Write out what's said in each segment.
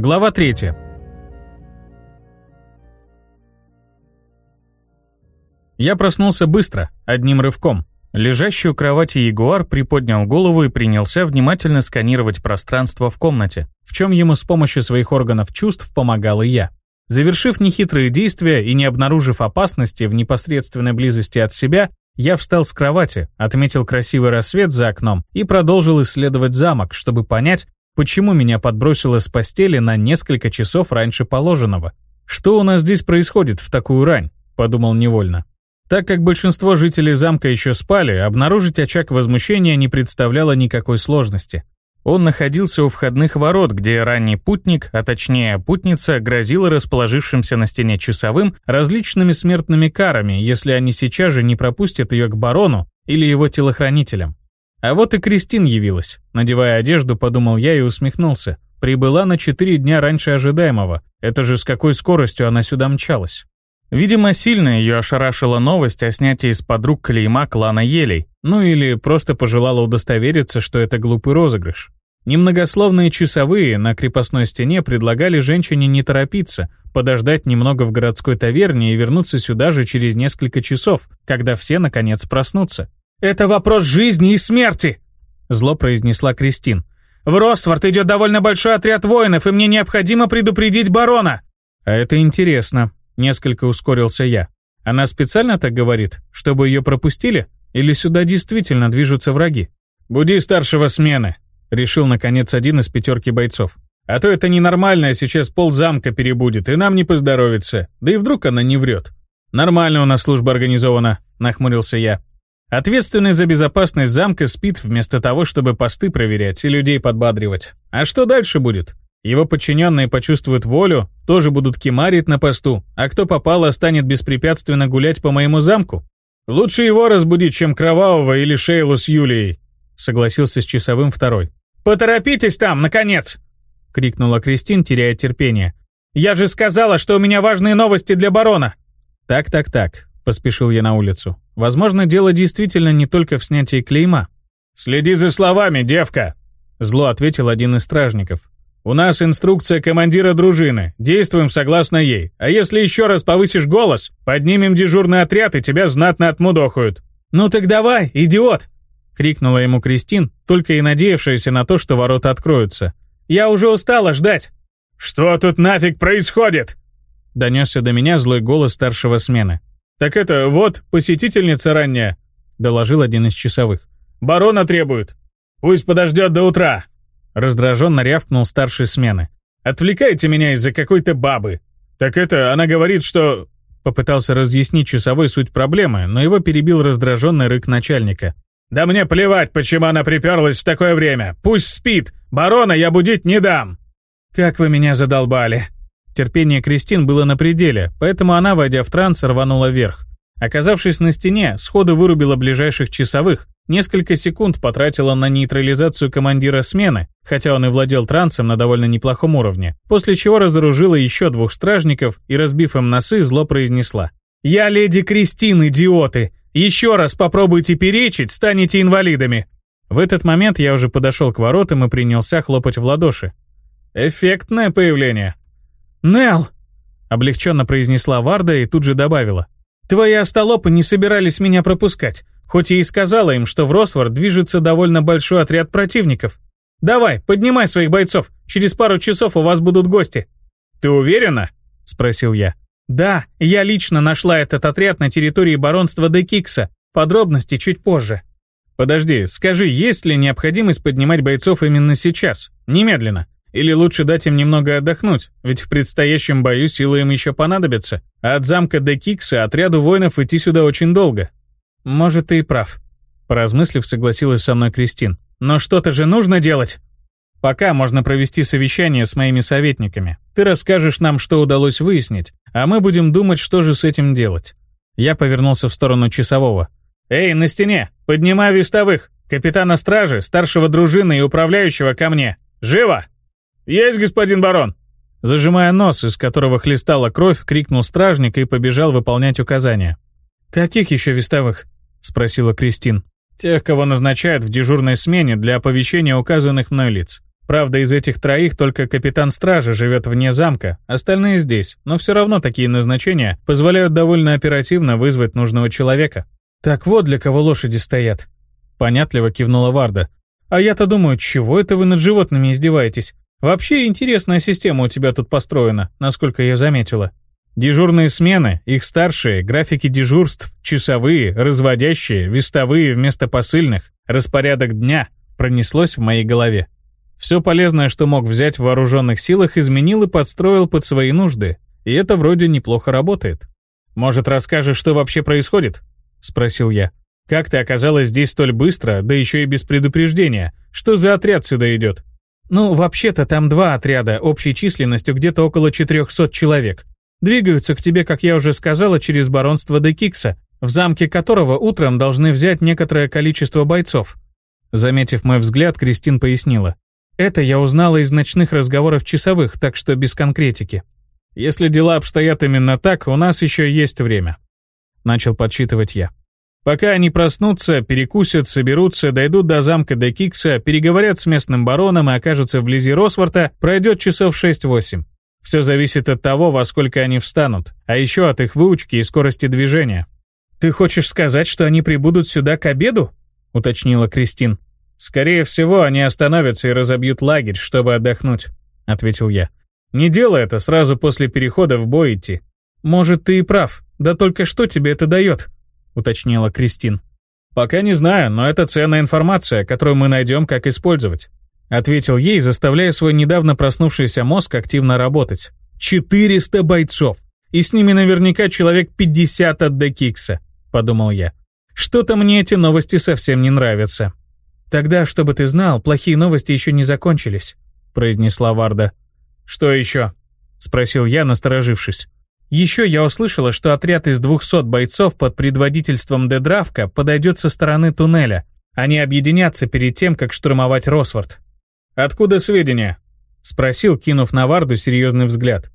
Глава 3. Я проснулся быстро, одним рывком. Лежащий у кровати ягуар приподнял голову и принялся внимательно сканировать пространство в комнате, в чем ему с помощью своих органов чувств помогал и я. Завершив нехитрые действия и не обнаружив опасности в непосредственной близости от себя, я встал с кровати, отметил красивый рассвет за окном и продолжил исследовать замок, чтобы понять, почему меня подбросило с постели на несколько часов раньше положенного. «Что у нас здесь происходит в такую рань?» – подумал невольно. Так как большинство жителей замка еще спали, обнаружить очаг возмущения не представляло никакой сложности. Он находился у входных ворот, где ранний путник, а точнее путница, грозила расположившимся на стене часовым различными смертными карами, если они сейчас же не пропустят ее к барону или его телохранителям. А вот и Кристин явилась. Надевая одежду, подумал я и усмехнулся. Прибыла на четыре дня раньше ожидаемого. Это же с какой скоростью она сюда мчалась. Видимо, сильно ее ошарашила новость о снятии из-под рук клейма клана Елей, ну или просто пожелала удостовериться, что это глупый розыгрыш. Немногословные часовые на крепостной стене предлагали женщине не торопиться, подождать немного в городской таверне и вернуться сюда же через несколько часов, когда все наконец проснутся. «Это вопрос жизни и смерти!» Зло произнесла Кристин. «В Росфорд идет довольно большой отряд воинов, и мне необходимо предупредить барона!» «А это интересно», Несколько ускорился я. Она специально так говорит, чтобы ее пропустили? Или сюда действительно движутся враги? «Буди старшего смены», — решил наконец один из пятерки бойцов. «А то это ненормально, сейчас пол замка перебудет, и нам не поздоровится. Да и вдруг она не врет». «Нормально у нас служба организована», — нахмурился я. Ответственный за безопасность замка спит вместо того, чтобы посты проверять и людей подбадривать. А что дальше будет? Его подчиненные почувствуют волю, тоже будут кемарить на посту, а кто попало, станет беспрепятственно гулять по моему замку. Лучше его разбудить, чем Кровавого или Шейлу с Юлией, согласился с часовым второй. «Поторопитесь там, наконец!» — крикнула Кристин, теряя терпение. «Я же сказала, что у меня важные новости для барона!» «Так-так-так», — поспешил я на улицу. «Возможно, дело действительно не только в снятии клейма». «Следи за словами, девка!» Зло ответил один из стражников. У нас инструкция командира дружины. Действуем согласно ей. А если еще раз повысишь голос, поднимем дежурный отряд и тебя знатно отмудохают». «Ну так давай, идиот!» — крикнула ему Кристин, только и надеявшаяся на то, что ворота откроются. «Я уже устала ждать!» «Что тут нафиг происходит?» — донесся до меня злой голос старшего смены. «Так это вот посетительница ранняя», — доложил один из часовых. «Барона требует. Пусть подождет до утра, Раздраженно рявкнул старший смены. «Отвлекайте меня из-за какой-то бабы!» «Так это, она говорит, что...» Попытался разъяснить часовой суть проблемы, но его перебил раздраженный рык начальника. «Да мне плевать, почему она приперлась в такое время! Пусть спит! Барона я будить не дам!» «Как вы меня задолбали!» Терпение Кристин было на пределе, поэтому она, войдя в транс, рванула вверх. Оказавшись на стене, сходу вырубила ближайших часовых, несколько секунд потратила на нейтрализацию командира смены, хотя он и владел трансом на довольно неплохом уровне, после чего разоружила еще двух стражников и, разбив им носы, зло произнесла. «Я леди Кристин, идиоты! Еще раз попробуйте перечить, станете инвалидами!» В этот момент я уже подошел к воротам и принялся хлопать в ладоши. «Эффектное появление!» «Нелл!» — облегченно произнесла Варда и тут же добавила. Твои остолопы не собирались меня пропускать, хоть я и сказала им, что в Росвард движется довольно большой отряд противников. Давай, поднимай своих бойцов, через пару часов у вас будут гости». «Ты уверена?» — спросил я. «Да, я лично нашла этот отряд на территории баронства Декикса. Подробности чуть позже». «Подожди, скажи, есть ли необходимость поднимать бойцов именно сейчас? Немедленно?» Или лучше дать им немного отдохнуть, ведь в предстоящем бою силы им еще понадобятся. А от замка до Кикса отряду воинов идти сюда очень долго. Может, ты и прав. Поразмыслив, согласилась со мной Кристин. Но что-то же нужно делать. Пока можно провести совещание с моими советниками. Ты расскажешь нам, что удалось выяснить, а мы будем думать, что же с этим делать. Я повернулся в сторону часового. «Эй, на стене! Поднимай вестовых! Капитана стражи, старшего дружины и управляющего ко мне! Живо!» «Есть, господин барон!» Зажимая нос, из которого хлестала кровь, крикнул стражник и побежал выполнять указания. «Каких еще вестовых?» — спросила Кристин. «Тех, кого назначают в дежурной смене для оповещения указанных мной лиц. Правда, из этих троих только капитан стражи живет вне замка, остальные здесь, но все равно такие назначения позволяют довольно оперативно вызвать нужного человека. «Так вот для кого лошади стоят», — понятливо кивнула Варда. «А я-то думаю, чего это вы над животными издеваетесь? Вообще интересная система у тебя тут построена, насколько я заметила. Дежурные смены, их старшие, графики дежурств, часовые, разводящие, вестовые вместо посыльных, распорядок дня пронеслось в моей голове. Все полезное, что мог взять в вооруженных силах, изменил и подстроил под свои нужды, и это вроде неплохо работает. «Может, расскажешь, что вообще происходит?» — спросил я. «Как ты оказалась здесь столь быстро, да еще и без предупреждения? Что за отряд сюда идет?» «Ну, вообще-то там два отряда, общей численностью где-то около 400 человек. Двигаются к тебе, как я уже сказала, через баронство Декикса, в замке которого утром должны взять некоторое количество бойцов. Заметив мой взгляд, Кристин пояснила. Это я узнала из ночных разговоров часовых, так что без конкретики. Если дела обстоят именно так, у нас еще есть время. Начал подсчитывать я. Пока они проснутся, перекусят, соберутся, дойдут до замка Декикса, переговорят с местным бароном и окажутся вблизи Росворта, пройдет часов 6-8. Все зависит от того, во сколько они встанут, а еще от их выучки и скорости движения. «Ты хочешь сказать, что они прибудут сюда к обеду?» — уточнила Кристин. «Скорее всего, они остановятся и разобьют лагерь, чтобы отдохнуть», — ответил я. «Не делай это сразу после перехода в бой идти». «Может, ты и прав, да только что тебе это дает?» — уточнила Кристин. «Пока не знаю, но это ценная информация, которую мы найдем, как использовать. Ответил ей, заставляя свой недавно проснувшийся мозг активно работать. 400 бойцов! И с ними наверняка человек 50 от Декикса, подумал я. Что-то мне эти новости совсем не нравятся. Тогда, чтобы ты знал, плохие новости еще не закончились, произнесла Варда. Что еще? Спросил я, насторожившись. Еще я услышала, что отряд из 200 бойцов под предводительством Дедравка подойдет со стороны туннеля. Они объединятся перед тем, как штурмовать Росфорд. «Откуда сведения?» — спросил, кинув на Варду серьезный взгляд.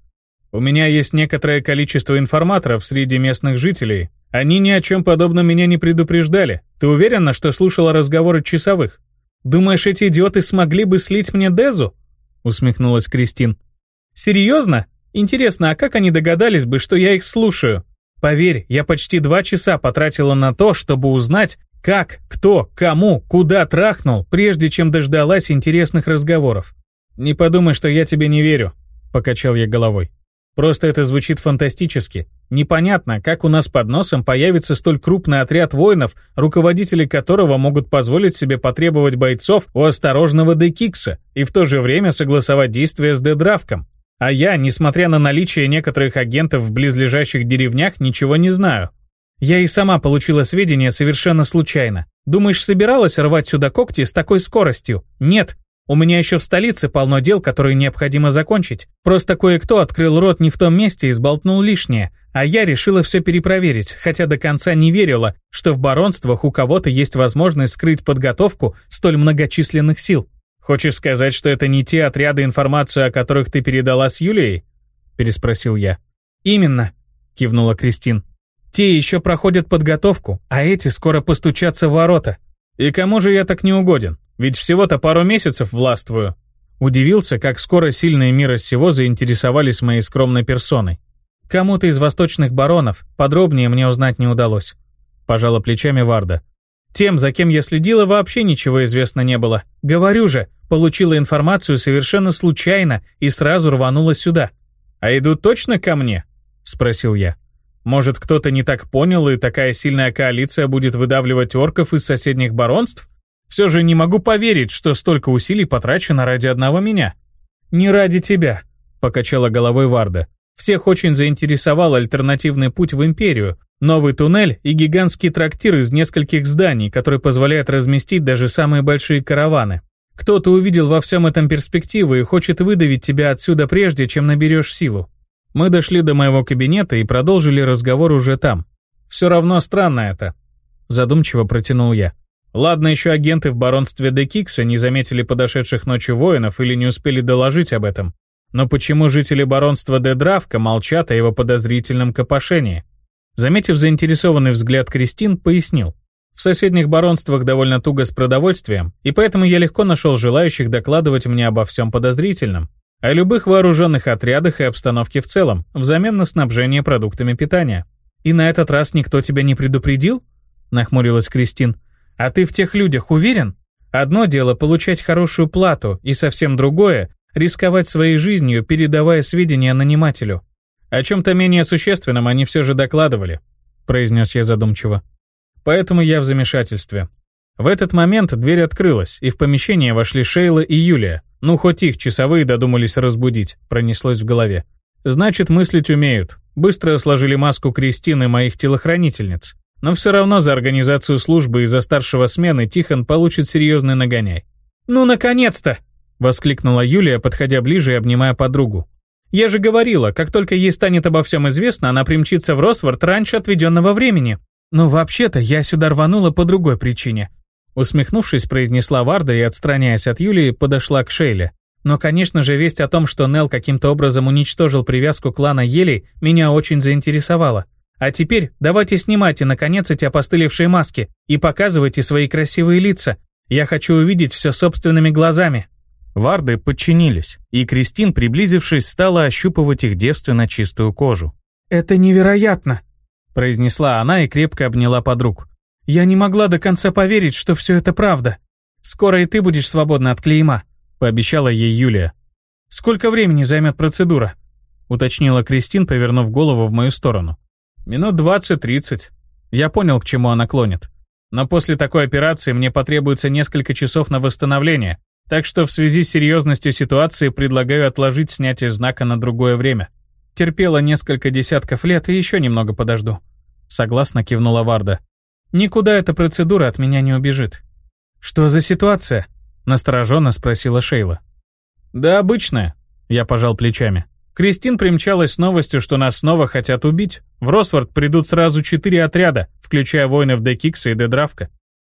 «У меня есть некоторое количество информаторов среди местных жителей. Они ни о чем подобном меня не предупреждали. Ты уверена, что слушала разговоры часовых? Думаешь, эти идиоты смогли бы слить мне Дезу?» — усмехнулась Кристин. «Серьезно? Интересно, а как они догадались бы, что я их слушаю? Поверь, я почти два часа потратила на то, чтобы узнать, как, кто, кому, куда трахнул, прежде чем дождалась интересных разговоров. «Не подумай, что я тебе не верю», — покачал я головой. «Просто это звучит фантастически. Непонятно, как у нас под носом появится столь крупный отряд воинов, руководители которого могут позволить себе потребовать бойцов у осторожного Декикса и в то же время согласовать действия с Дедравком. А я, несмотря на наличие некоторых агентов в близлежащих деревнях, ничего не знаю. Я и сама получила сведения совершенно случайно. Думаешь, собиралась рвать сюда когти с такой скоростью? Нет. У меня еще в столице полно дел, которые необходимо закончить. Просто кое-кто открыл рот не в том месте и сболтнул лишнее, а я решила все перепроверить, хотя до конца не верила, что в баронствах у кого-то есть возможность скрыть подготовку столь многочисленных сил. Хочешь сказать, что это не те отряды, информацию о которых ты передала с Юлией? Переспросил я. Именно, кивнула Кристин. Те еще проходят подготовку, а эти скоро постучатся в ворота. И кому же я так не угоден? Ведь всего-то пару месяцев властвую. Удивился, как скоро сильные мира сего заинтересовались моей скромной персоной. Кому-то из восточных баронов, подробнее мне узнать не удалось. Пожала плечами Варда. Тем, за кем я следила, вообще ничего известно не было. Говорю же, получила информацию совершенно случайно и сразу рванула сюда. «А идут точно ко мне?» — спросил я. Может, кто-то не так понял, и такая сильная коалиция будет выдавливать орков из соседних баронств? Все же не могу поверить, что столько усилий потрачено ради одного меня. «Не ради тебя», — покачала головой Варда. «Всех очень заинтересовал альтернативный путь в Империю, новый туннель и гигантский трактир из нескольких зданий, который позволяет разместить даже самые большие караваны. Кто-то увидел во всем этом перспективы и хочет выдавить тебя отсюда прежде, чем наберешь силу. Мы дошли до моего кабинета и продолжили разговор уже там. Все равно странно это. Задумчиво протянул я. Ладно, еще агенты в баронстве Декикса не заметили подошедших ночью воинов или не успели доложить об этом. Но почему жители баронства Дедравка молчат о его подозрительном копошении? Заметив заинтересованный взгляд Кристин, пояснил. В соседних баронствах довольно туго с продовольствием, и поэтому я легко нашел желающих докладывать мне обо всем подозрительном, о любых вооруженных отрядах и обстановке в целом, взамен на снабжение продуктами питания. «И на этот раз никто тебя не предупредил?» — нахмурилась Кристин. «А ты в тех людях уверен? Одно дело получать хорошую плату, и совсем другое — рисковать своей жизнью, передавая сведения нанимателю. О чем-то менее существенном они все же докладывали», — произнес я задумчиво поэтому я в замешательстве. В этот момент дверь открылась, и в помещение вошли Шейла и Юлия. Ну, хоть их часовые додумались разбудить, пронеслось в голове. Значит, мыслить умеют. Быстро сложили маску Кристины моих телохранительниц. Но все равно за организацию службы и за старшего смены Тихон получит серьезный нагоняй. «Ну, наконец-то!» — воскликнула Юлия, подходя ближе и обнимая подругу. «Я же говорила, как только ей станет обо всем известно, она примчится в Росфорд раньше отведенного времени. «Ну, вообще-то, я сюда рванула по другой причине». Усмехнувшись, произнесла Варда и, отстраняясь от Юлии, подошла к Шейле. Но, конечно же, весть о том, что Нел каким-то образом уничтожил привязку клана Елей, меня очень заинтересовала. А теперь давайте снимайте, наконец, эти опостылевшие маски и показывайте свои красивые лица. Я хочу увидеть все собственными глазами». Варды подчинились, и Кристин, приблизившись, стала ощупывать их девственно чистую кожу. «Это невероятно!» произнесла она и крепко обняла подруг. «Я не могла до конца поверить, что все это правда. Скоро и ты будешь свободна от клейма», — пообещала ей Юлия. «Сколько времени займет процедура?» — уточнила Кристин, повернув голову в мою сторону. «Минут двадцать-тридцать». Я понял, к чему она клонит. Но после такой операции мне потребуется несколько часов на восстановление, так что в связи с серьезностью ситуации предлагаю отложить снятие знака на другое время. Терпела несколько десятков лет и еще немного подожду. Согласно кивнула Варда. Никуда эта процедура от меня не убежит. Что за ситуация? Настороженно спросила Шейла. Да обычная. Я пожал плечами. Кристин примчалась с новостью, что нас снова хотят убить. В Росфорд придут сразу четыре отряда, включая воинов Декикса и Дедравка.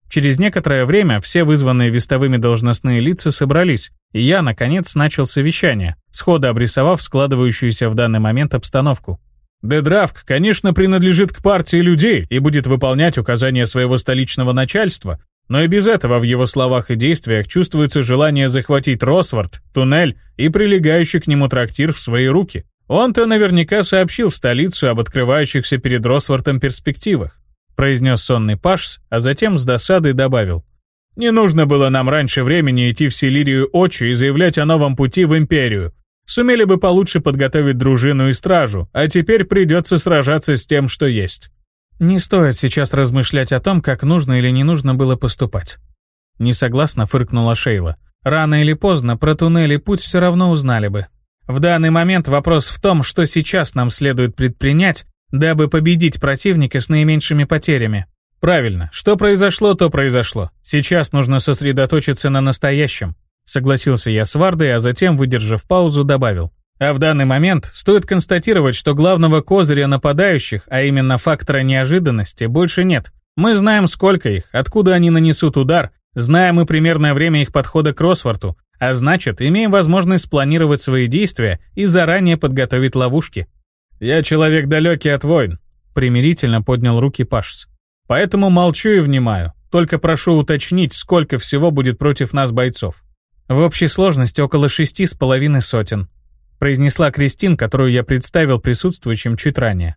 Через некоторое время все вызванные вестовыми должностные лица собрались, и я, наконец, начал совещание, сходу обрисовав складывающуюся в данный момент обстановку. Дедравк, конечно, принадлежит к партии людей и будет выполнять указания своего столичного начальства, но и без этого в его словах и действиях чувствуется желание захватить Росвард, туннель и прилегающий к нему трактир в свои руки. Он-то наверняка сообщил в столицу об открывающихся перед Росвартом перспективах произнес сонный Пашс, а затем с досадой добавил. «Не нужно было нам раньше времени идти в Силирию Очи и заявлять о новом пути в Империю. Сумели бы получше подготовить дружину и стражу, а теперь придется сражаться с тем, что есть». Не стоит сейчас размышлять о том, как нужно или не нужно было поступать. Несогласно фыркнула Шейла. Рано или поздно про туннели путь все равно узнали бы. В данный момент вопрос в том, что сейчас нам следует предпринять, дабы победить противника с наименьшими потерями. Правильно, что произошло, то произошло. Сейчас нужно сосредоточиться на настоящем. Согласился я с Вардой, а затем, выдержав паузу, добавил. А в данный момент стоит констатировать, что главного козыря нападающих, а именно фактора неожиданности, больше нет. Мы знаем, сколько их, откуда они нанесут удар, знаем и примерное время их подхода к Росфорту, а значит, имеем возможность спланировать свои действия и заранее подготовить ловушки. «Я человек далекий от войн», — примирительно поднял руки Пашс. «Поэтому молчу и внимаю. Только прошу уточнить, сколько всего будет против нас бойцов». «В общей сложности около шести с половиной сотен», — произнесла Кристин, которую я представил присутствующим чуть ранее.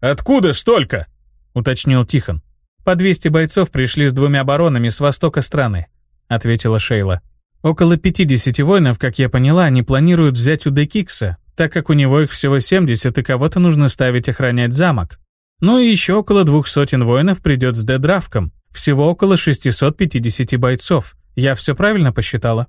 «Откуда столько?» — уточнил Тихон. «По 200 бойцов пришли с двумя оборонами с востока страны», — ответила Шейла. «Около 50 воинов, как я поняла, они планируют взять у Декикса, так как у него их всего 70 и кого-то нужно ставить охранять замок. Ну и еще около двух сотен воинов придет с дедравком, всего около 650 бойцов. Я все правильно посчитала?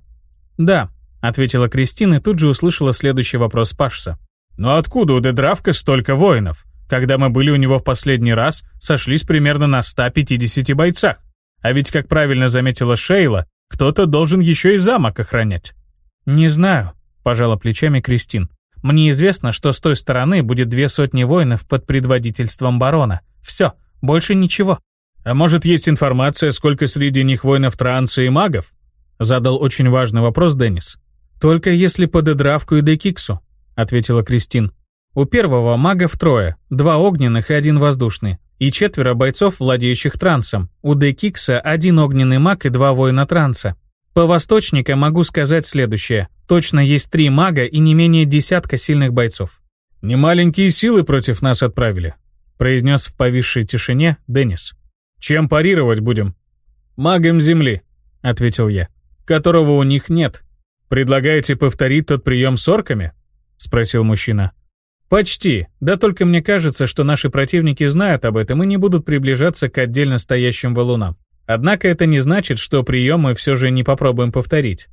Да, ответила Кристина и тут же услышала следующий вопрос Пашса. Но откуда у дедравка столько воинов? Когда мы были у него в последний раз, сошлись примерно на 150 бойцах. А ведь, как правильно заметила Шейла, кто-то должен еще и замок охранять. «Не знаю», — пожала плечами Кристин. Мне известно, что с той стороны будет две сотни воинов под предводительством барона. Все, больше ничего. А может, есть информация, сколько среди них воинов транса и магов? Задал очень важный вопрос Деннис. Только если по Дедравку и Декиксу, ответила Кристин. У первого магов трое, два огненных и один воздушный, и четверо бойцов, владеющих трансом. У Декикса один огненный маг и два воина транса. По восточника могу сказать следующее. Точно есть три мага и не менее десятка сильных бойцов. «Немаленькие силы против нас отправили», — произнес в повисшей тишине Деннис. «Чем парировать будем?» «Магом Земли», — ответил я, — «которого у них нет. Предлагаете повторить тот прием с орками?» — спросил мужчина. «Почти. Да только мне кажется, что наши противники знают об этом и не будут приближаться к отдельно стоящим валунам. Однако это не значит, что прием мы все же не попробуем повторить.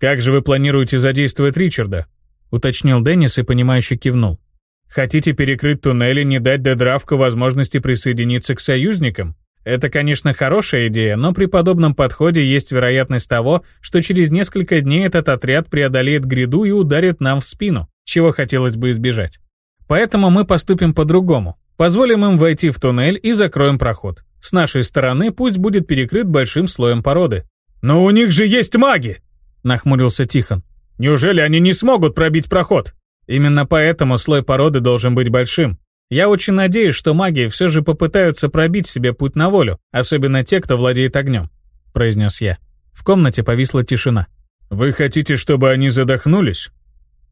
«Как же вы планируете задействовать Ричарда?» — уточнил Деннис и, понимающе кивнул. «Хотите перекрыть туннель и не дать Дедравку возможности присоединиться к союзникам? Это, конечно, хорошая идея, но при подобном подходе есть вероятность того, что через несколько дней этот отряд преодолеет гряду и ударит нам в спину, чего хотелось бы избежать. Поэтому мы поступим по-другому. Позволим им войти в туннель и закроем проход. С нашей стороны пусть будет перекрыт большим слоем породы. «Но у них же есть маги!» — нахмурился Тихон. «Неужели они не смогут пробить проход?» Именно поэтому слой породы должен быть большим. Я очень надеюсь, что маги все же попытаются пробить себе путь на волю, особенно те, кто владеет огнем», — произнес я. В комнате повисла тишина. «Вы хотите, чтобы они задохнулись?»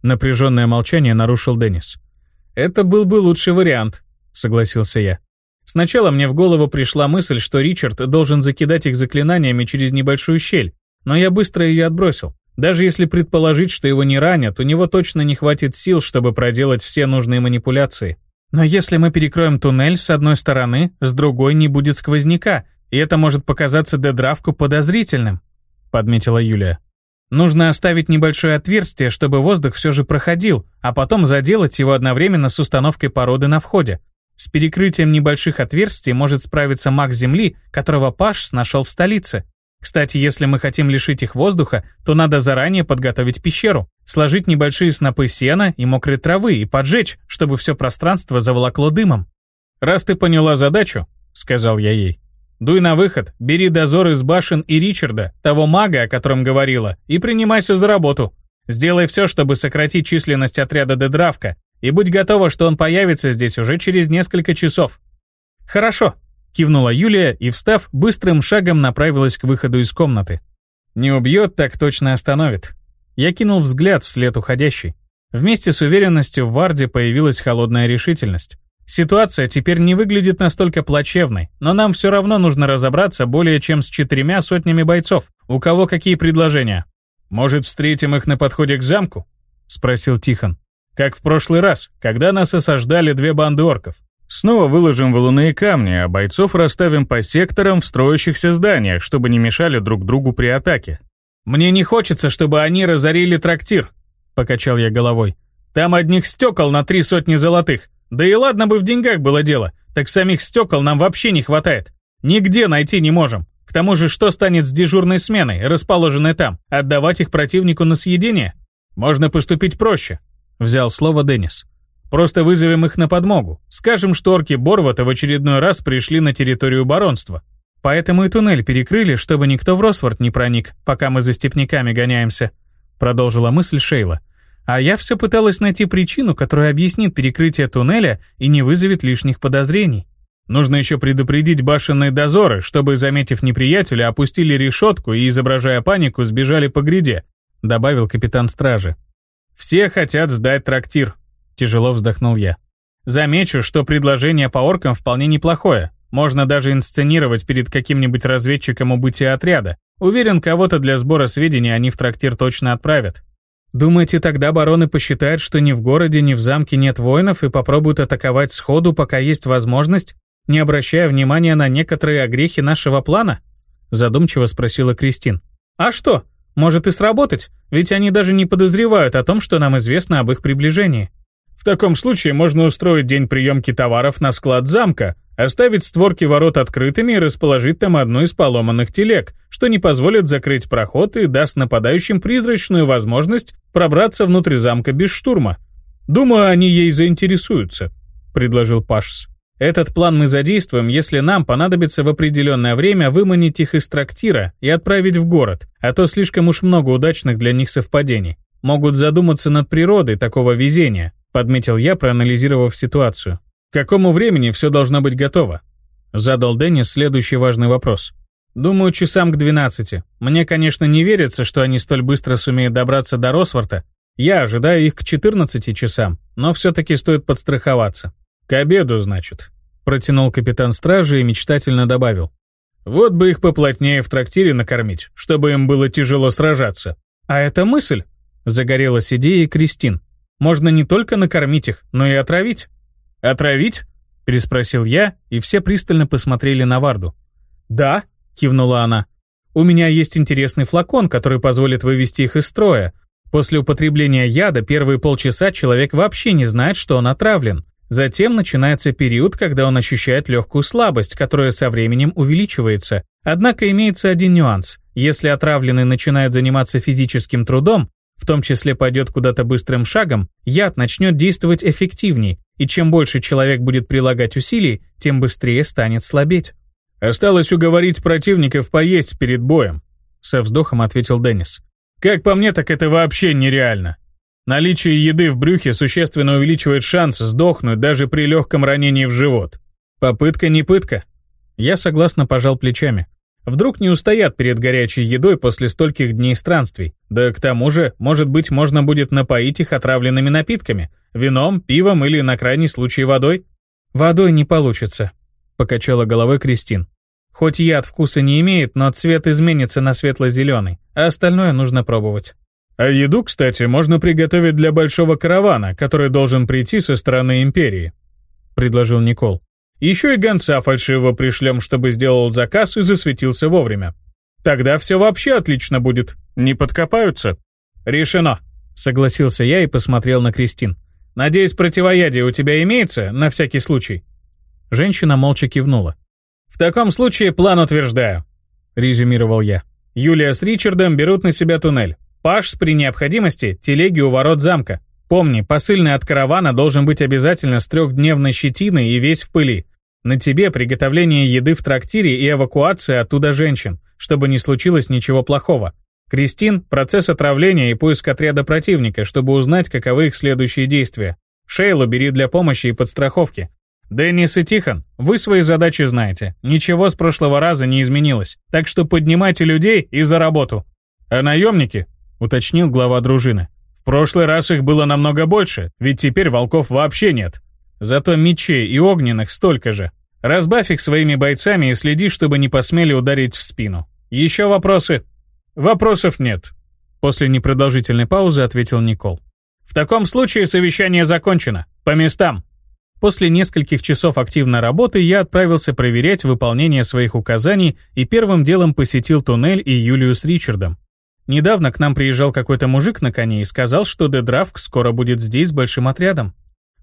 Напряженное молчание нарушил Деннис. «Это был бы лучший вариант», — согласился я. Сначала мне в голову пришла мысль, что Ричард должен закидать их заклинаниями через небольшую щель, но я быстро ее отбросил. Даже если предположить, что его не ранят, у него точно не хватит сил, чтобы проделать все нужные манипуляции. Но если мы перекроем туннель с одной стороны, с другой не будет сквозняка, и это может показаться Дедравку подозрительным, подметила Юлия. Нужно оставить небольшое отверстие, чтобы воздух все же проходил, а потом заделать его одновременно с установкой породы на входе. С перекрытием небольших отверстий может справиться маг Земли, которого Паш нашел в столице. Кстати, если мы хотим лишить их воздуха, то надо заранее подготовить пещеру, сложить небольшие снопы сена и мокрой травы и поджечь, чтобы все пространство заволокло дымом. «Раз ты поняла задачу», — сказал я ей, — «дуй на выход, бери дозор из башен и Ричарда, того мага, о котором говорила, и принимайся за работу. Сделай все, чтобы сократить численность отряда Дедравка, и будь готова, что он появится здесь уже через несколько часов». «Хорошо», — кивнула Юлия и, встав, быстрым шагом направилась к выходу из комнаты. «Не убьет, так точно остановит». Я кинул взгляд вслед уходящей. Вместе с уверенностью в Варде появилась холодная решительность. Ситуация теперь не выглядит настолько плачевной, но нам все равно нужно разобраться более чем с четырьмя сотнями бойцов. У кого какие предложения? «Может, встретим их на подходе к замку?» — спросил Тихон. Как в прошлый раз, когда нас осаждали две банды орков. Снова выложим валуны камни, а бойцов расставим по секторам в строящихся зданиях, чтобы не мешали друг другу при атаке. «Мне не хочется, чтобы они разорили трактир», — покачал я головой. «Там одних стекол на три сотни золотых. Да и ладно бы в деньгах было дело, так самих стекол нам вообще не хватает. Нигде найти не можем. К тому же, что станет с дежурной сменой, расположенной там? Отдавать их противнику на съедение? Можно поступить проще. Взял слово Деннис. Просто вызовем их на подмогу. Скажем, что орки Борвата в очередной раз пришли на территорию баронства. Поэтому и туннель перекрыли, чтобы никто в Росфорд не проник, пока мы за степняками гоняемся. Продолжила мысль Шейла. А я все пыталась найти причину, которая объяснит перекрытие туннеля и не вызовет лишних подозрений. Нужно еще предупредить башенные дозоры, чтобы, заметив неприятеля, опустили решетку и, изображая панику, сбежали по гряде, добавил капитан стражи. Все хотят сдать трактир. Тяжело вздохнул я. Замечу, что предложение по оркам вполне неплохое. Можно даже инсценировать перед каким-нибудь разведчиком убытие отряда. Уверен, кого-то для сбора сведений они в трактир точно отправят. Думаете, тогда бароны посчитают, что ни в городе, ни в замке нет воинов и попробуют атаковать сходу, пока есть возможность, не обращая внимания на некоторые огрехи нашего плана? Задумчиво спросила Кристин. А что? Может и сработать, ведь они даже не подозревают о том, что нам известно об их приближении. В таком случае можно устроить день приемки товаров на склад замка, оставить створки ворот открытыми и расположить там одну из поломанных телег, что не позволит закрыть проход и даст нападающим призрачную возможность пробраться внутрь замка без штурма. Думаю, они ей заинтересуются», — предложил Пашс. Этот план мы задействуем, если нам понадобится в определенное время выманить их из трактира и отправить в город, а то слишком уж много удачных для них совпадений. Могут задуматься над природой такого везения. подметил я, проанализировав ситуацию. К какому времени все должно быть готово? Задал Деннис следующий важный вопрос. Думаю, часам к 12. Мне, конечно, не верится, что они столь быстро сумеют добраться до Росфорта. Я ожидаю их к 14 часам, но все-таки стоит подстраховаться. К обеду, значит. Протянул капитан стражи и мечтательно добавил. Вот бы их поплотнее в трактире накормить, чтобы им было тяжело сражаться. А это мысль, загорелась идеей Кристин. Можно не только накормить их, но и отравить. Отравить? переспросил я, и все пристально посмотрели на Варду. Да, кивнула она. У меня есть интересный флакон, который позволит вывести их из строя. После употребления яда первые полчаса человек вообще не знает, что он отравлен. Затем начинается период, когда он ощущает легкую слабость, которая со временем увеличивается. Однако имеется один нюанс. Если отравленный начинает заниматься физическим трудом, в том числе пойдет куда-то быстрым шагом, яд начнет действовать эффективней, и чем больше человек будет прилагать усилий, тем быстрее станет слабеть. «Осталось уговорить противников поесть перед боем», — со вздохом ответил Деннис. «Как по мне, так это вообще нереально. Наличие еды в брюхе существенно увеличивает шанс сдохнуть даже при легком ранении в живот. Попытка не пытка». Я согласно пожал плечами. Вдруг не устоят перед горячей едой после стольких дней странствий. Да к тому же, может быть, можно будет напоить их отравленными напитками. Вином, пивом или, на крайний случай, водой. «Водой не получится», — покачала головой Кристин. Хоть яд вкуса не имеет, но цвет изменится на светло-зеленый, а остальное нужно пробовать. А еду, кстати, можно приготовить для большого каравана, который должен прийти со стороны Империи», — предложил Никол. «Еще и гонца фальшивого пришлем, чтобы сделал заказ и засветился вовремя. Тогда все вообще отлично будет, не подкопаются». «Решено», — согласился я и посмотрел на Кристин. «Надеюсь, противоядие у тебя имеется, на всякий случай?» Женщина молча кивнула. «В таком случае план утверждаю», — резюмировал я. «Юлия с Ричардом берут на себя туннель. Паш при необходимости телеги у ворот замка. Помни, посыльный от каравана должен быть обязательно с трехдневной щетиной и весь в пыли. На тебе приготовление еды в трактире и эвакуация оттуда женщин, чтобы не случилось ничего плохого. Кристин – процесс отравления и поиск отряда противника, чтобы узнать, каковы их следующие действия. Шейлу бери для помощи и подстраховки. «Деннис и Тихон, вы свои задачи знаете. Ничего с прошлого раза не изменилось. Так что поднимайте людей и за работу». «А наемники?» — уточнил глава дружины. «В прошлый раз их было намного больше, ведь теперь волков вообще нет. Зато мечей и огненных столько же. Разбавь их своими бойцами и следи, чтобы не посмели ударить в спину. Еще вопросы?» «Вопросов нет», — после непродолжительной паузы ответил Никол. «В таком случае совещание закончено. По местам». После нескольких часов активной работы я отправился проверять выполнение своих указаний и первым делом посетил туннель и Юлию с Ричардом. Недавно к нам приезжал какой-то мужик на коне и сказал, что Дедравк скоро будет здесь с большим отрядом.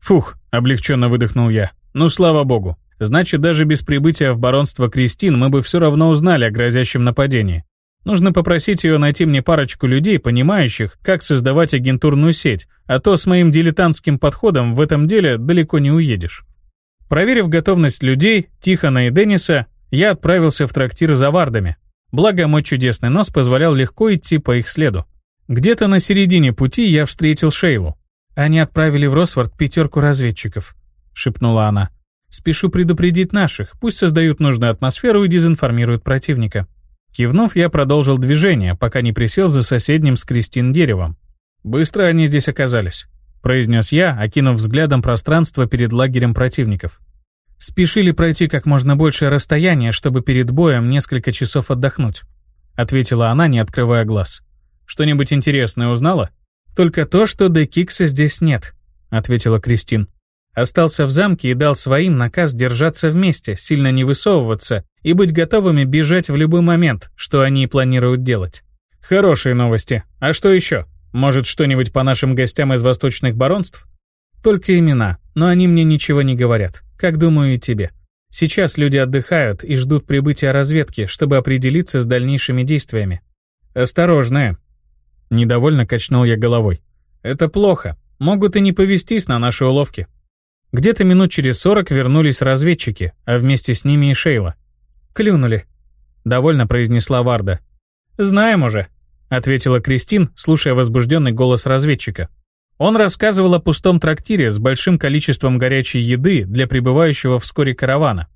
Фух, облегченно выдохнул я. Ну, слава богу. Значит, даже без прибытия в баронство Кристин мы бы все равно узнали о грозящем нападении. Нужно попросить ее найти мне парочку людей, понимающих, как создавать агентурную сеть, а то с моим дилетантским подходом в этом деле далеко не уедешь. Проверив готовность людей, Тихона и Денниса, я отправился в трактир за вардами. Благо, мой чудесный нос позволял легко идти по их следу. Где-то на середине пути я встретил Шейлу. «Они отправили в Росфорд пятерку разведчиков», — шепнула она. «Спешу предупредить наших, пусть создают нужную атмосферу и дезинформируют противника». Кивнув, я продолжил движение, пока не присел за соседним с Кристин деревом. «Быстро они здесь оказались», — произнес я, окинув взглядом пространство перед лагерем противников. «Спешили пройти как можно большее расстояние, чтобы перед боем несколько часов отдохнуть», — ответила она, не открывая глаз. «Что-нибудь интересное узнала?» «Только то, что Декикса здесь нет», — ответила Кристин. Остался в замке и дал своим наказ держаться вместе, сильно не высовываться и быть готовыми бежать в любой момент, что они планируют делать. Хорошие новости. А что еще? Может, что-нибудь по нашим гостям из восточных баронств? Только имена, но они мне ничего не говорят, как думаю и тебе. Сейчас люди отдыхают и ждут прибытия разведки, чтобы определиться с дальнейшими действиями. Осторожно. Недовольно качнул я головой. Это плохо. Могут и не повестись на наши уловки. Где-то минут через сорок вернулись разведчики, а вместе с ними и Шейла. «Клюнули», — довольно произнесла Варда. «Знаем уже», — ответила Кристин, слушая возбужденный голос разведчика. Он рассказывал о пустом трактире с большим количеством горячей еды для прибывающего вскоре каравана.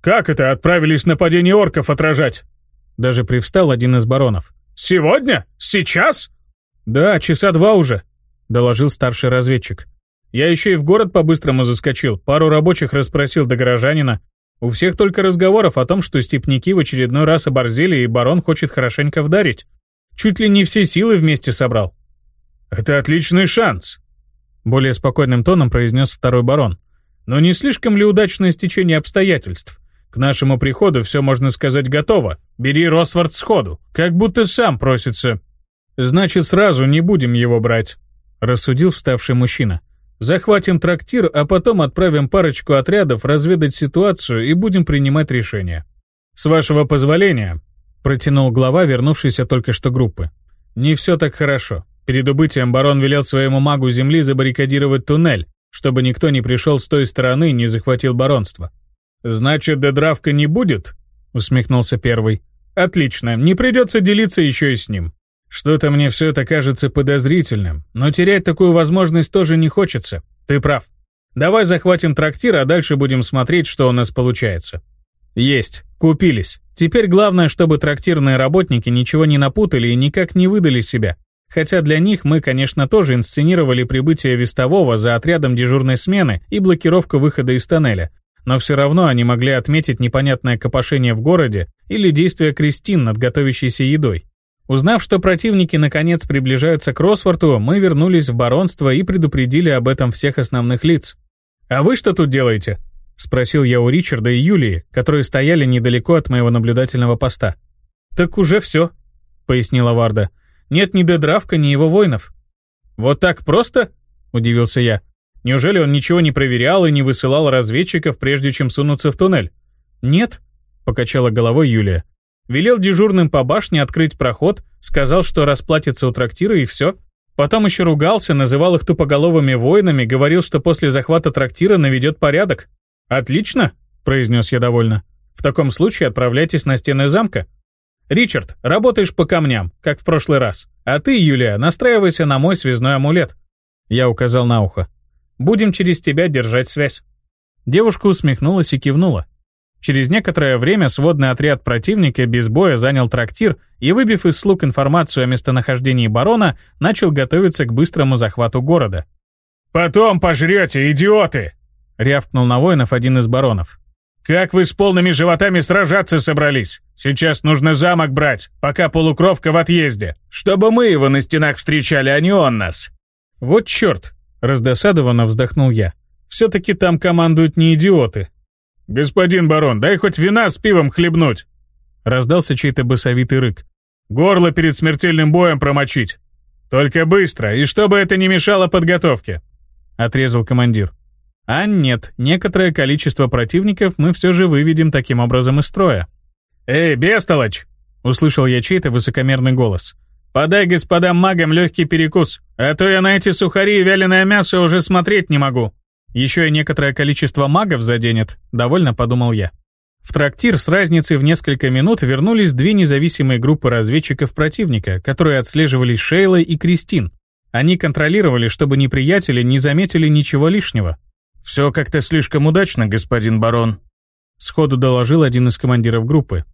«Как это отправились нападение орков отражать?» Даже привстал один из баронов. «Сегодня? Сейчас?» «Да, часа два уже», — доложил старший разведчик. «Я еще и в город по-быстрому заскочил, пару рабочих расспросил до горожанина. У всех только разговоров о том, что степняки в очередной раз оборзели и барон хочет хорошенько вдарить. Чуть ли не все силы вместе собрал. «Это отличный шанс», — более спокойным тоном произнес второй барон. «Но не слишком ли удачное стечение обстоятельств? К нашему приходу все, можно сказать, готово. Бери Росвард сходу, как будто сам просится». «Значит, сразу не будем его брать», — рассудил вставший мужчина. «Захватим трактир, а потом отправим парочку отрядов разведать ситуацию и будем принимать решения». «С вашего позволения», — протянул глава вернувшейся только что группы. «Не все так хорошо. Перед убытием барон велел своему магу земли забаррикадировать туннель, чтобы никто не пришел с той стороны и не захватил баронство. «Значит, дедравка не будет?» — усмехнулся первый. «Отлично, не придется делиться еще и с ним. Что-то мне все это кажется подозрительным, но терять такую возможность тоже не хочется. Ты прав. Давай захватим трактир, а дальше будем смотреть, что у нас получается». «Есть. Купились. Теперь главное, чтобы трактирные работники ничего не напутали и никак не выдали себя. Хотя для них мы, конечно, тоже инсценировали прибытие вестового за отрядом дежурной смены и блокировку выхода из тоннеля. Но все равно они могли отметить непонятное копошение в городе или действия Кристин над готовящейся едой. Узнав, что противники наконец приближаются к Росфорту, мы вернулись в баронство и предупредили об этом всех основных лиц. «А вы что тут делаете?» — спросил я у Ричарда и Юлии, которые стояли недалеко от моего наблюдательного поста. «Так уже все», — пояснила Варда. Нет ни Дедравка, ни его воинов». «Вот так просто?» — удивился я. «Неужели он ничего не проверял и не высылал разведчиков, прежде чем сунуться в туннель?» «Нет», — покачала головой Юлия. «Велел дежурным по башне открыть проход, сказал, что расплатится у трактира и все. Потом еще ругался, называл их тупоголовыми воинами, говорил, что после захвата трактира наведет порядок. «Отлично», — произнес я довольно. «В таком случае отправляйтесь на стены замка. Ричард, работаешь по камням, как в прошлый раз. А ты, Юлия, настраивайся на мой связной амулет. Я указал на ухо. Будем через тебя держать связь. Девушка усмехнулась и кивнула. Через некоторое время сводный отряд противника без боя занял трактир и, выбив из слуг информацию о местонахождении барона, начал готовиться к быстрому захвату города. «Потом пожрете, идиоты!» — рявкнул на воинов один из баронов. «Как вы с полными животами сражаться собрались? Сейчас нужно замок брать, пока полукровка в отъезде, чтобы мы его на стенах встречали, а не он нас». «Вот черт!» — раздосадованно вздохнул я. «Все-таки там командуют не идиоты». «Господин барон, дай хоть вина с пивом хлебнуть!» Раздался чей-то басовитый рык. «Горло перед смертельным боем промочить. Только быстро, и чтобы это не мешало подготовке», — отрезал командир. А нет, некоторое количество противников мы все же выведем таким образом из строя. «Эй, бестолочь!» — услышал я чей-то высокомерный голос. «Подай господам магам легкий перекус, а то я на эти сухари и вяленое мясо уже смотреть не могу. Еще и некоторое количество магов заденет», — довольно подумал я. В трактир с разницей в несколько минут вернулись две независимые группы разведчиков противника, которые отслеживали Шейлой и Кристин. Они контролировали, чтобы неприятели не заметили ничего лишнего. «Все как-то слишком удачно, господин барон», — сходу доложил один из командиров группы.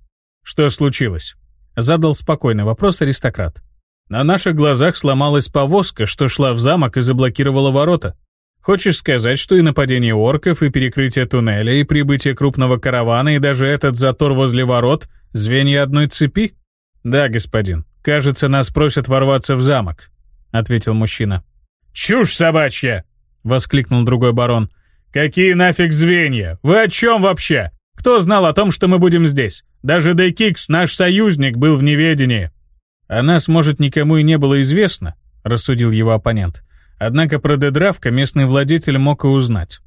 «Что случилось?» — задал спокойный вопрос аристократ. «На наших глазах сломалась повозка, что шла в замок и заблокировала ворота. Хочешь сказать, что и нападение орков, и перекрытие туннеля, и прибытие крупного каравана, и даже этот затор возле ворот — звенья одной цепи?» «Да, господин. Кажется, нас просят ворваться в замок», — ответил мужчина. «Чушь собачья!» — воскликнул другой барон. «Какие нафиг звенья? Вы о чем вообще? Кто знал о том, что мы будем здесь? Даже Дейкикс, наш союзник, был в неведении». «О нас, может, никому и не было известно», — рассудил его оппонент. Однако про Дедравка местный владетель мог и узнать.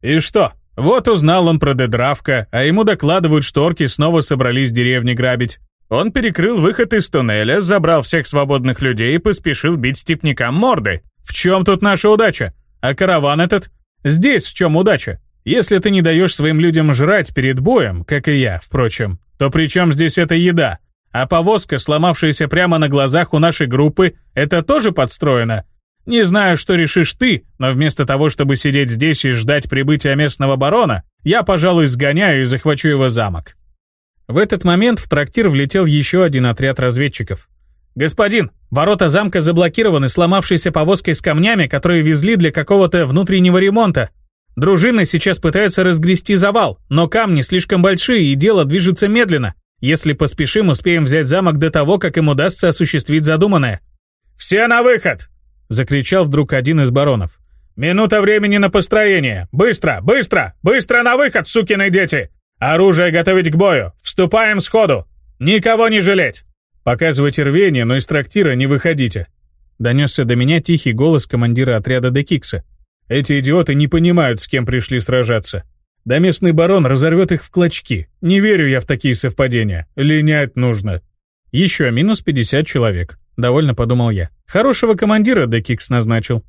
«И что? Вот узнал он про Дедравка, а ему докладывают, что орки снова собрались деревни грабить. Он перекрыл выход из туннеля, забрал всех свободных людей и поспешил бить степнякам морды. В чем тут наша удача? А караван этот? Здесь в чем удача? Если ты не даешь своим людям жрать перед боем, как и я, впрочем, то при чем здесь эта еда? А повозка, сломавшаяся прямо на глазах у нашей группы, это тоже подстроено? Не знаю, что решишь ты, но вместо того, чтобы сидеть здесь и ждать прибытия местного барона, я, пожалуй, сгоняю и захвачу его замок». В этот момент в трактир влетел еще один отряд разведчиков. «Господин, ворота замка заблокированы сломавшейся повозкой с камнями, которые везли для какого-то внутреннего ремонта. Дружины сейчас пытаются разгрести завал, но камни слишком большие и дело движется медленно. Если поспешим, успеем взять замок до того, как им удастся осуществить задуманное». «Все на выход!» — закричал вдруг один из баронов. «Минута времени на построение! Быстро, быстро, быстро на выход, сукины дети! Оружие готовить к бою! Вступаем сходу! Никого не жалеть!» «Показывайте рвение, но из трактира не выходите», — донесся до меня тихий голос командира отряда Декикса. «Эти идиоты не понимают, с кем пришли сражаться. Да местный барон разорвет их в клочки. Не верю я в такие совпадения. Линять нужно». Еще минус 50 человек. Довольно подумал я. Хорошего командира Декикс назначил.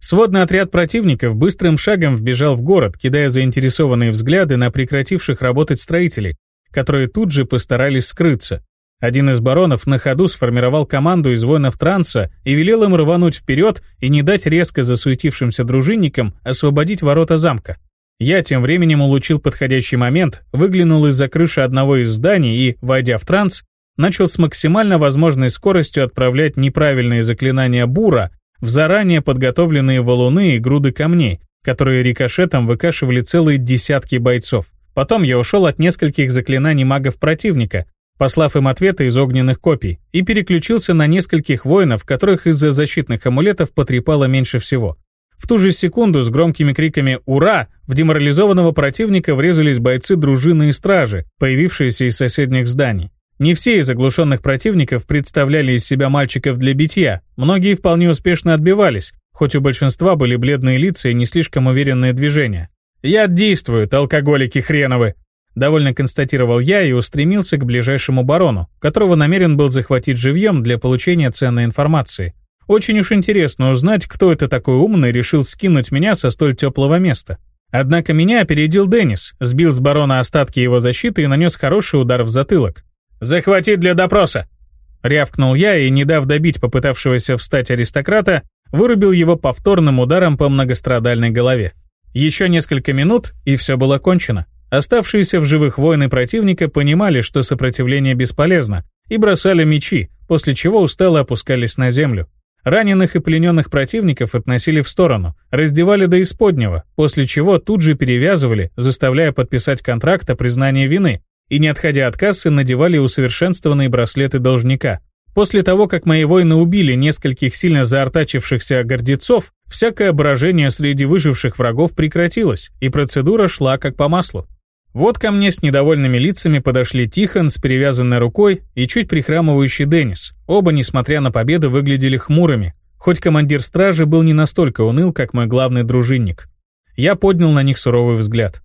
Сводный отряд противников быстрым шагом вбежал в город, кидая заинтересованные взгляды на прекративших работать строителей, которые тут же постарались скрыться. Один из баронов на ходу сформировал команду из воинов транса и велел им рвануть вперед и не дать резко засуетившимся дружинникам освободить ворота замка. Я тем временем улучил подходящий момент, выглянул из-за крыши одного из зданий и, войдя в транс, начал с максимально возможной скоростью отправлять неправильные заклинания бура в заранее подготовленные валуны и груды камней, которые рикошетом выкашивали целые десятки бойцов. Потом я ушел от нескольких заклинаний магов противника, послав им ответы из огненных копий, и переключился на нескольких воинов, которых из-за защитных амулетов потрепало меньше всего. В ту же секунду с громкими криками «Ура!» в деморализованного противника врезались бойцы дружины и стражи, появившиеся из соседних зданий. Не все из оглушенных противников представляли из себя мальчиков для битья, многие вполне успешно отбивались, хоть у большинства были бледные лица и не слишком уверенные движения. «Я действую, алкоголики хреновы!» Довольно констатировал я и устремился к ближайшему барону, которого намерен был захватить живьем для получения ценной информации. Очень уж интересно узнать, кто это такой умный решил скинуть меня со столь теплого места. Однако меня опередил Деннис, сбил с барона остатки его защиты и нанес хороший удар в затылок. «Захватить для допроса!» Рявкнул я и, не дав добить попытавшегося встать аристократа, вырубил его повторным ударом по многострадальной голове. Еще несколько минут, и все было кончено. Оставшиеся в живых воины противника понимали, что сопротивление бесполезно, и бросали мечи, после чего устало опускались на землю. Раненых и плененных противников относили в сторону, раздевали до исподнего, после чего тут же перевязывали, заставляя подписать контракт о признании вины, и, не отходя от кассы, надевали усовершенствованные браслеты должника. После того, как мои воины убили нескольких сильно заортачившихся гордецов, всякое брожение среди выживших врагов прекратилось, и процедура шла как по маслу. Вот ко мне с недовольными лицами подошли Тихон с перевязанной рукой и чуть прихрамывающий Деннис. Оба, несмотря на победу, выглядели хмурыми, хоть командир стражи был не настолько уныл, как мой главный дружинник. Я поднял на них суровый взгляд.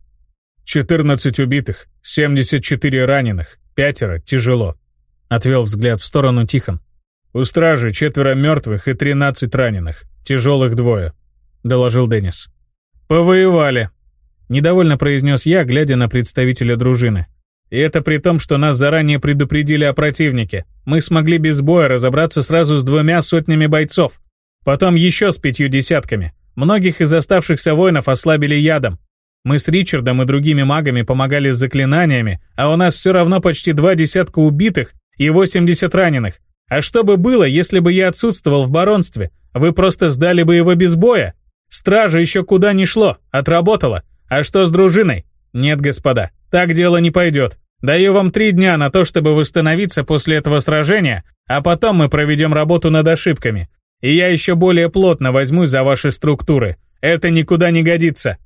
14 убитых, 74 раненых, пятеро тяжело. Отвел взгляд в сторону Тихон. У стражи четверо мертвых и 13 раненых, тяжелых двое, доложил Деннис. Повоевали, Недовольно произнес я, глядя на представителя дружины. И это при том, что нас заранее предупредили о противнике. Мы смогли без боя разобраться сразу с двумя сотнями бойцов. Потом еще с пятью десятками. Многих из оставшихся воинов ослабили ядом. Мы с Ричардом и другими магами помогали с заклинаниями, а у нас все равно почти два десятка убитых и 80 раненых. А что бы было, если бы я отсутствовал в баронстве? Вы просто сдали бы его без боя? Стража еще куда ни шло, отработала. А что с дружиной? Нет, господа, так дело не пойдет. Даю вам три дня на то, чтобы восстановиться после этого сражения, а потом мы проведем работу над ошибками. И я еще более плотно возьмусь за ваши структуры. Это никуда не годится.